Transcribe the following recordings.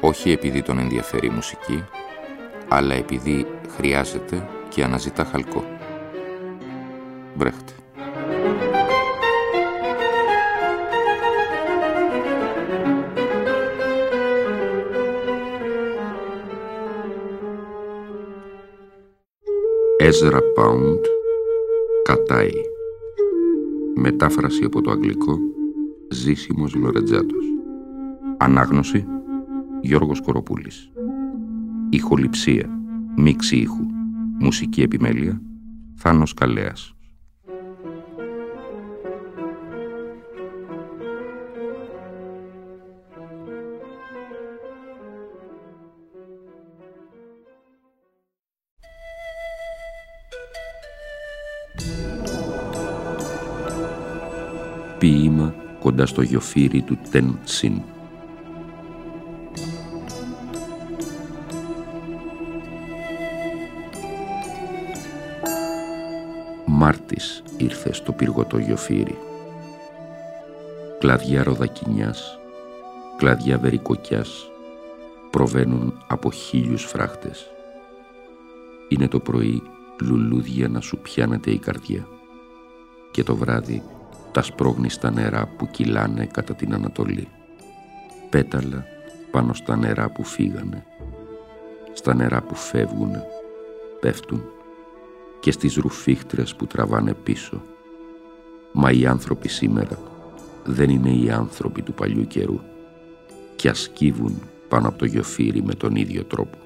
όχι επειδή τον ενδιαφέρει η μουσική, αλλά επειδή χρειάζεται και αναζητά χαλκό. Βρέχτε. Έζρα Πάουντ Κατάι Μετάφραση από το αγγλικό Ζήσιμος Λορετζάτος Ανάγνωση Γιώργος Κοροπούλης. Ηχοληψία Μίξη ήχου Μουσική επιμέλεια Θάνος Καλέας. Ποίημα κοντά στο γιοφύρι του Τεν Σιν Μάρτης ήρθε στο πυργωτό γιοφύρι. Κλαδιά ροδακινιάς, κλαδιά βερικοκιάς προβαίνουν από χίλιους φράχτες. Είναι το πρωί λουλούδια να σου πιάνεται η καρδιά και το βράδυ τα σπρώχνει στα νερά που κυλάνε κατά την Ανατολή. Πέταλα πάνω στα νερά που φύγανε, στα νερά που φεύγουνε, πέφτουν και στις ρουφίχτρες που τραβάνε πίσω. Μα οι άνθρωποι σήμερα δεν είναι οι άνθρωποι του παλιού καιρού και ασκύβουν πάνω από το γιοφύρι με τον ίδιο τρόπο.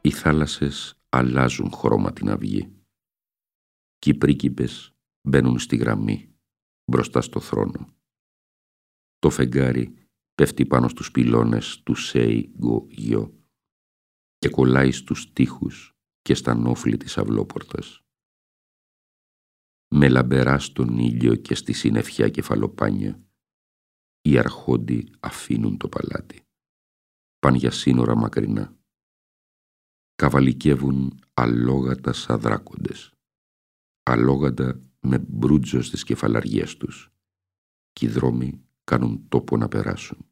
Οι θάλασσες αλλάζουν χρώμα την αυγή και οι πρίκυπες μπαίνουν στη γραμμή μπροστά στο θρόνο. Το φεγγάρι πέφτει πάνω στους πυλώνες του Σέι Γιο και κολλάει στους τοίχους και στα νόφλη της αυλόπορτας. Με λαμπερά στον ήλιο και στη συννεφιά κεφαλοπάνια, οι αρχόντοι αφήνουν το παλάτι. Παν για σύνορα μακρινά. Καβαλικεύουν αλόγατα σαν δράκοντες. Αλόγατα με μπρούτζο στις κεφαλαριές τους. Κι οι δρόμοι κάνουν τόπο να περάσουν.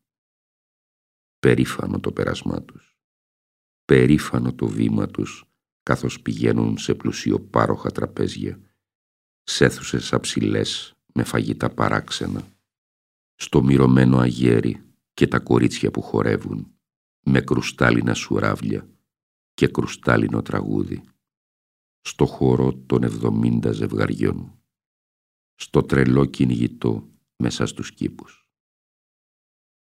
Περήφανο το πέρασμά τους. Περήφανο το βήμα τους καθώς πηγαίνουν σε πλουσιοπάροχα τραπέζια, σε αίθουσες αψηλές με φαγητά παράξενα, στο μυρωμένο αγέρι και τα κορίτσια που χορεύουν, με κρουστάλλινα σουράβλια και κρουστάλλινο τραγούδι, στο χώρο των εβδομήντα ζευγαριών, στο τρελό κυνηγητό μέσα στους κήπους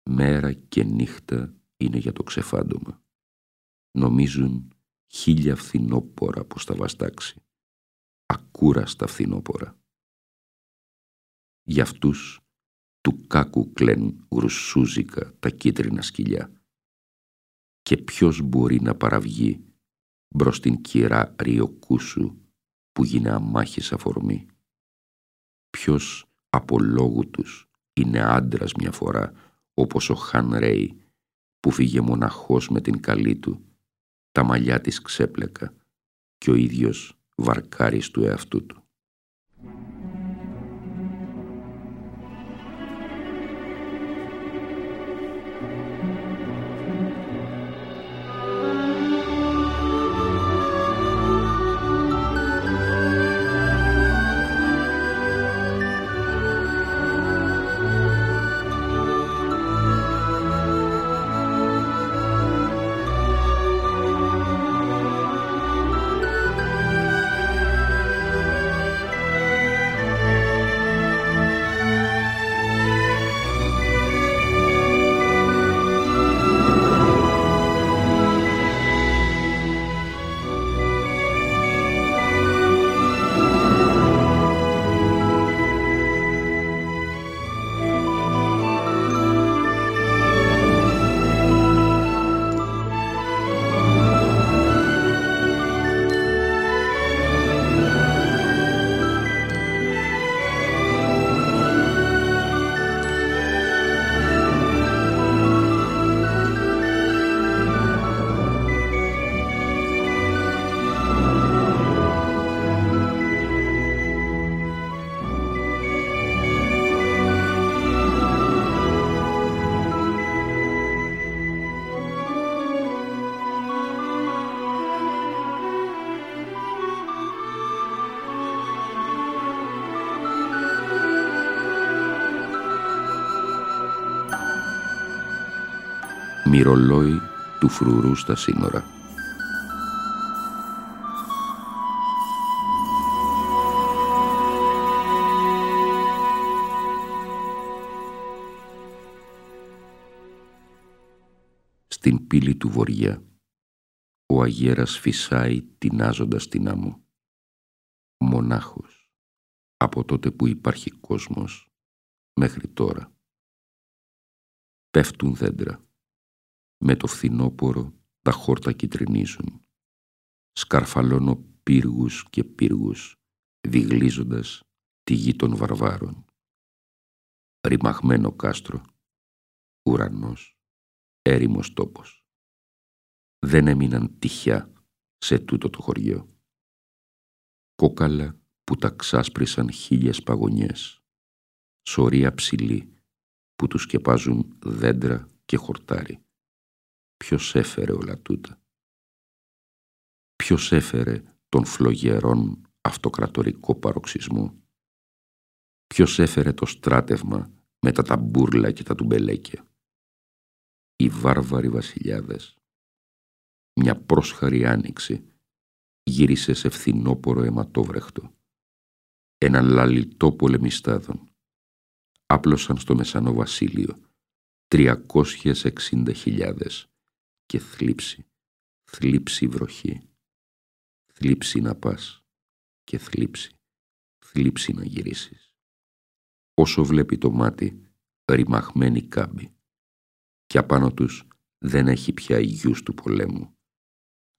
μέρα και νύχτα είναι για το ξεφάντωμα. Νομίζουν χίλια φθινόπορα πως θα βαστάξει. Ακούραστα φθινόπορα. Για αυτούς του κάκου κλαίν γρουσούζικα τα κίτρινα σκυλιά. Και ποιος μπορεί να παραβγεί μπρος την κυρά ριοκούσου που γίνει αμάχης αφορμή. Ποιος από λόγου τους είναι άντρας μια φορά όπως ο Χαν Ρέι που φύγε μοναχός με την καλή του, τα μαλλιά της ξέπλεκα και ο ίδιος βαρκάρης του εαυτού του. Μυρολόι του φρουρού στα σύνορα. Στην πύλη του βοριά, ο αγέρας φυσάει τεινάζοντας την άμμο. Μονάχος, από τότε που υπάρχει κόσμος, μέχρι τώρα. Πέφτουν δέντρα. Με το φθινόπορο τα χόρτα κυτρινίζουν. Σκαρφαλώνω πύργους και πύργους, διγλίζοντας τη γη των βαρβάρων. Ρημαγμένο κάστρο, ουρανός, έρημος τόπος. Δεν έμειναν τυχιά σε τούτο το χωριό. Κόκαλα που τα ξάσπρισαν χίλιες παγωνιές. Σωρία ψηλή που τους σκεπάζουν δέντρα και χορτάρι. Ποιος έφερε όλα τούτα; Ποιος έφερε τον φλογερόν αυτοκρατορικό παροξισμό; Ποιος έφερε το στράτευμα με τα ταμπούρλα και τα τουμπελέκια; Οι βάρβαροι βασιλιάδες. Μια πρόσχαρη άνοιξη γύρισε σε φθινόπορο αιματόβρεχτο. Ένα λαλιτό πολεμιστάδων. Άπλωσαν στο Μεσανό Βασίλειο 360.000 και θλίψη, θλίψη βροχή. Θλίψη να πας και θλίψη, θλίψη να γυρίσεις. Όσο βλέπει το μάτι, ρημαχμένη κάμπη. Και απάνω τους δεν έχει πια υγιούς του πολέμου.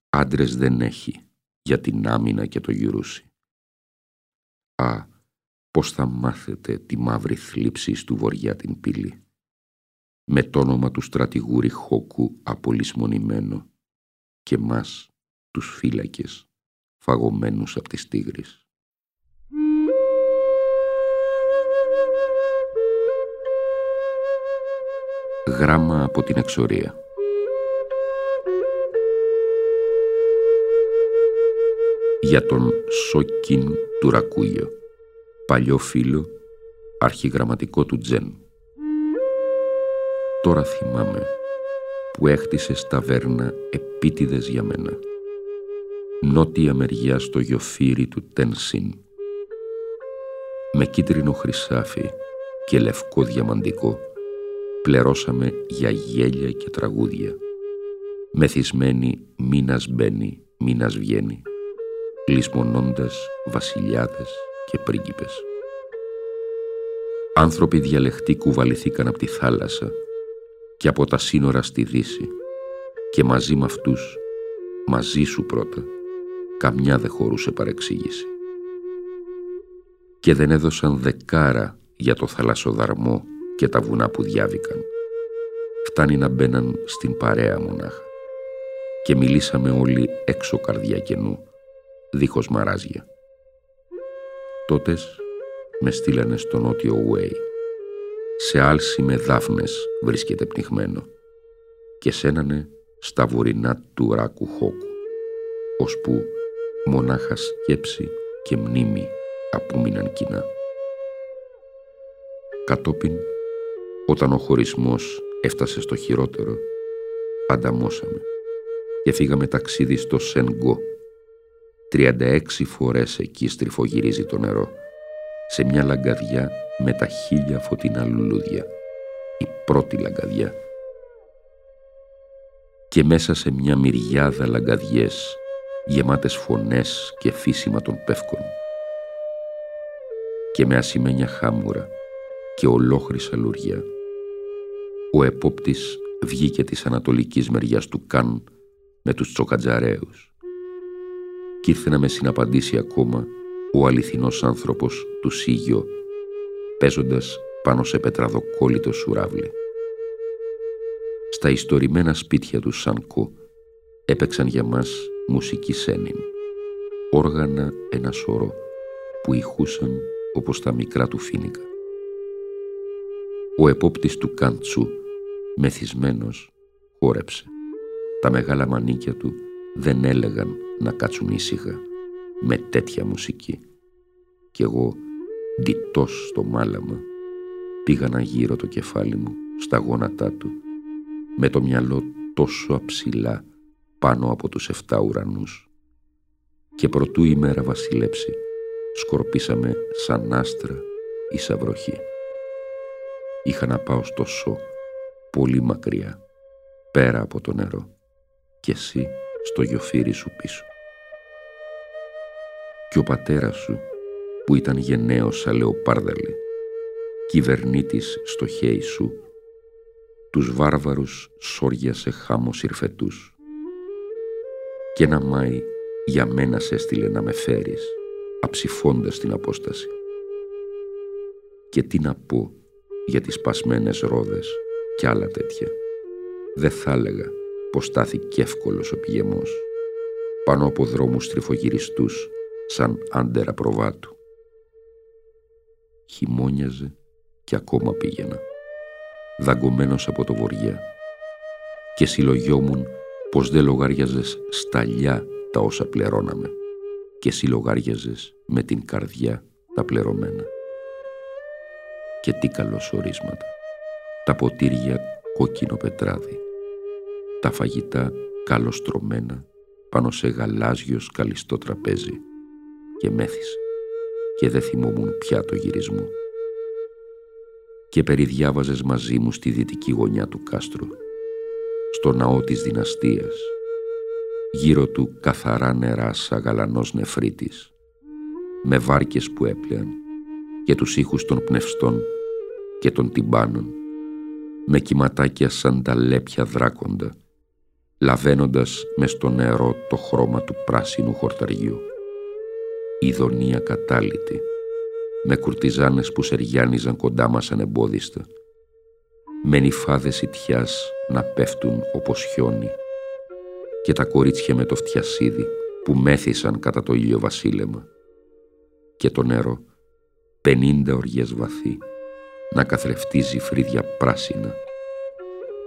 Άντρες δεν έχει για την άμυνα και το γυρούσι. Α, πώς θα μάθετε τη μαύρη θλίψη του βοριά την πύλη με το όνομα του στρατηγού Ριχόκου απολυσμονημένο και μας, τους φύλακες, φαγωμένους από τις τίγρης. Γράμμα από την εξορία. Για τον Σόκιν του Ρακούγιο, παλιό φίλο, αρχιγραμματικό του Τζεν. Τώρα θυμάμαι που έχτισε ταβέρνα επίτηδες για μένα. Νότια μεριά στο γιοφύρι του Τένσιν. Με κίτρινο χρυσάφι και λευκό διαμαντικό πληρώσαμε για γέλια και τραγούδια. Μεθυσμένοι μήνας μπαίνει, μήνας βγαίνει, λησμονώντας βασιλιάδες και πρίγκιπες. Άνθρωποι διαλεχτοί κουβαληθήκαν από τη θάλασσα και από τα σύνορα στη Δύση και μαζί με αυτούς, μαζί σου πρώτα, καμιά δεν χωρούσε παρεξήγηση. Και δεν έδωσαν δεκάρα για το θαλασσοδαρμό και τα βουνά που διάβηκαν. Φτάνει να μπαίναν στην παρέα μονάχα. Και μιλήσαμε όλοι έξω καρδιά κενού, δίχως μαράζια. Τότες με στείλανε στο νότιο Ουέι σε άλση με δάφνες βρίσκεται πνιγμένο και σένανε στα βορεινά του ράκου χόκου, ώσπου μονάχα σκέψη και μνήμη απόμειναν κοινά. Κατόπιν, όταν ο χωρισμός έφτασε στο χειρότερο, ανταμώσαμε και φύγαμε ταξίδι στο Σενγκό. 36 φορές εκεί στριφογυρίζει το νερό, σε μια λαγκαδιά με τα χίλια φωτεινά λουλούδια, η πρώτη λαγκαδιά. Και μέσα σε μια μυριάδα λαγκαδιές, γεμάτες φωνές και φύσιμα των πεύκων. Και με ασημένια χάμουρα και ολόχρυσα λουριά, ο επόπτης βγήκε της ανατολικής μεριάς του Καν με τους τσοκατζαρέους κι ήρθε να με συναπαντήσει ακόμα ο αληθινός άνθρωπος του Σίγιο παίζοντας πάνω σε πετραδοκόλλητο σουράβλι. Στα ιστορημένα σπίτια του Σανκό έπαιξαν για μας μουσική σένιν, όργανα ένα σωρό που ηχούσαν όπως τα μικρά του φίνικα. Ο επόπτης του Κάντσου, μεθυσμένος, χόρεψε. Τα μεγάλα μανίκια του δεν έλεγαν να κάτσουν ήσυχα με τέτοια μουσική. Κι εγώ ντυτός στο μάλαμα, πήγα να γύρω το κεφάλι μου στα γόνατά του με το μυαλό τόσο αψηλά πάνω από τους εφτά ουρανούς. Και προτού η μέρα βασιλέψει, σκορπίσαμε σαν άστρα ή σαν βροχή. Είχα να πάω στο σώ, πολύ μακριά, πέρα από το νερό, και εσύ στο γιοφύρι σου πίσω. Και ο πατέρας σου, που ήταν γενναίος σαν λεοπάρδαλη, κυβερνήτης στο χέρι σου, τους βάρβαρους σόριασε χάμος ηρφετούς. Και ένα Μάη για μένα σε έστειλε να με φέρεις, αψηφώντας την απόσταση. Και τι να πω για τις πασμένες ρόδες και άλλα τέτοια. Δεν θα έλεγα πως στάθηκε εύκολος ο πηγεμός, πάνω από δρόμους τριφογυριστούς σαν άντερα προβάτου. Χειμώνιαζε και ακόμα πήγαινα, δαγκωμένος από το βοριά και συλλογιόμουν πως δεν λογάριαζες σταλιά τα όσα πληρώναμε και εσύ λογάριαζες με την καρδιά τα πληρωμένα. Και τι καλωσορίσματα. Τα ποτήρια κόκκινο πετράδι. Τα φαγητά καλοστρωμένα πάνω σε γαλάζιος σκαλιστό τραπέζι και μέθησε και δεν θυμόμουν πια το γυρισμό. Και περιδιάβαζες μαζί μου στη δυτική γωνιά του κάστρου, στο ναό της δυναστείας, γύρω του καθαρά νερά σαν γαλανός νεφρίτης, με βάρκες που έπλεαν και τους ήχους των πνευστών και των τυμπάνων, με κυματάκια σαν τα λέπια δράκοντα, λαβαίνοντας μες στο νερό το χρώμα του πράσινου χορταριού ειδονία κατάλητη, με κουρτιζάνες που σεριάνιζαν κοντά μας ανεμπόδιστα, με νυφάδες ιτιάς να πέφτουν όπως χιόνι και τα κορίτσια με το φτιασίδι που μέθησαν κατά το ήλιο βασίλεμα και το νερό πενήντα οργές βαθύ να καθρεφτίζει φρύδια πράσινα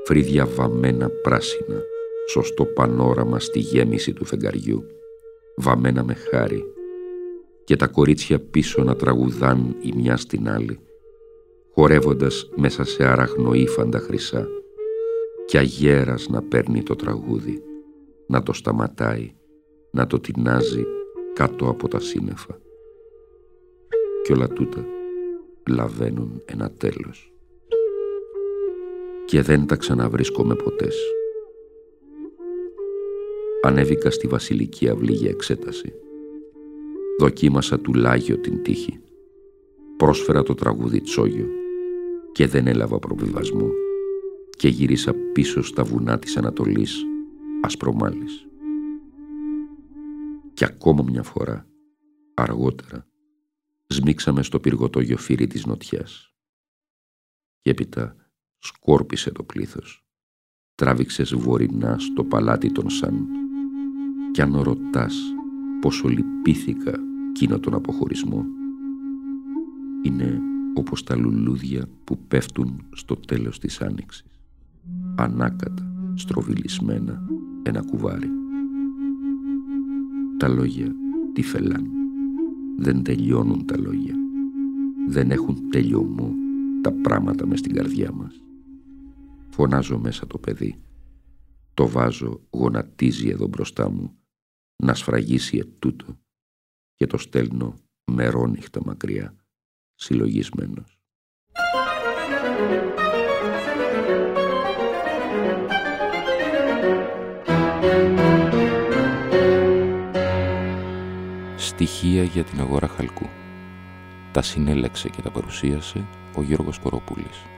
φρύδια βαμμένα πράσινα σωστό πανόραμα στη γέμιση του φεγγαριού βαμμένα με χάρη και τα κορίτσια πίσω να τραγουδάν η μια στην άλλη, χορεύοντας μέσα σε αραχνοήφαντα χρυσά και αγέρας να παίρνει το τραγούδι, να το σταματάει, να το τεινάζει κάτω από τα σύννεφα. Κι όλα τούτα λαβαίνουν ένα τέλος. Και δεν τα ξαναβρίσκομαι ποτές. Ανέβηκα στη βασιλική αυλή για εξέταση Δοκίμασα τουλάγιο την τύχη. Πρόσφερα το τραγούδι τσόγιο και δεν έλαβα προβιβασμό και γύρισα πίσω στα βουνά της Ανατολής ασπρομάλης. Και ακόμα μια φορά, αργότερα, σμίξαμε στο πυργωτό γιοφύρι της νοτιάς. Και έπειτα σκόρπισε το πλήθος. Τράβηξες βορεινά στο παλάτι των Σαν. Κι αν ρωτάς πόσο λυπήθηκα εκείνο τον αποχωρισμό. Είναι όπως τα λουλούδια που πέφτουν στο τέλος της άνοιξης. Ανάκατα, στροβιλισμένα, ένα κουβάρι. Τα λόγια τι φελάν. Δεν τελειώνουν τα λόγια. Δεν έχουν τελειωμό τα πράγματα μες στην καρδιά μας. Φωνάζω μέσα το παιδί. Το βάζω, γονατίζει εδώ μπροστά μου να σφραγίσει ετούτο και το στέλνω μερόνυχτα μακριά, συλλογισμένος. Στοιχεία για την αγορά χαλκού. Τα συνέλεξε και τα παρουσίασε ο Γιώργος Κοροπούλης.